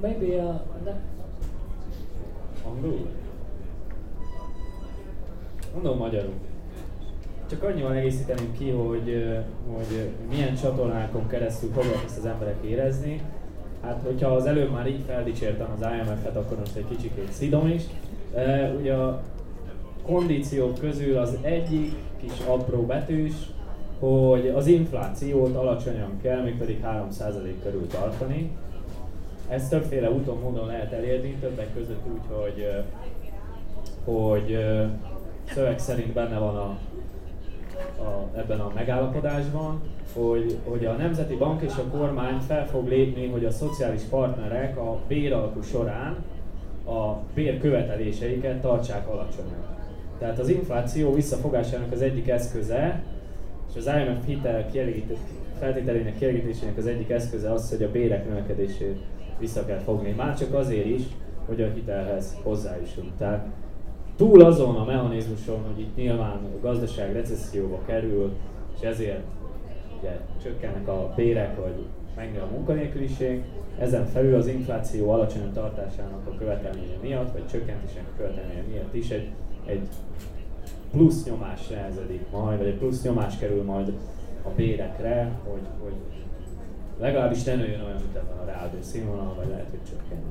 maybe uh, Angolul? Mondom magyarul. Csak annyival egészíteném ki, hogy, hogy milyen csatornákon keresztül fogják ezt az emberek érezni. Hát, hogyha az előbb már így feldicsértem az IMF-et, akkor most egy kicsikét szidom is. E, ugye a kondíciók közül az egyik kis apró betűs, hogy az inflációt alacsonyan kell, mégpedig 3% körül tartani. Ezt többféle úton, módon lehet elérni, többek között úgy, hogy, hogy szöveg szerint benne van a, a, ebben a megállapodásban, hogy, hogy a Nemzeti Bank és a kormány fel fog lépni, hogy a szociális partnerek a béralkú során a bérköveteléseiket tartsák alacsonyan. Tehát az infláció visszafogásának az egyik eszköze, és az IMF hitel kielégít- feltételének kielégítésének az egyik eszköze az, hogy a bérek növekedését vissza kell fogni. Már csak azért is, hogy a hitelhez hozzájussunk. Tehát túl azon a mechanizmuson, hogy itt nyilván a gazdaság recesszióba kerül, és ezért ugye csökkennek a bérek, vagy megnő a munkanélküliség, ezen felül az infláció alacsony tartásának a követelménye miatt, vagy csökkentésének követelménye miatt is egy, egy plusz nyomás nehezedik majd, vagy egy plusz nyomás kerül majd a bérekre, hogy, hogy legalábbis ne nőjön olyan, mint ebben a reálbér színvonal, vagy lehet, hogy csökken.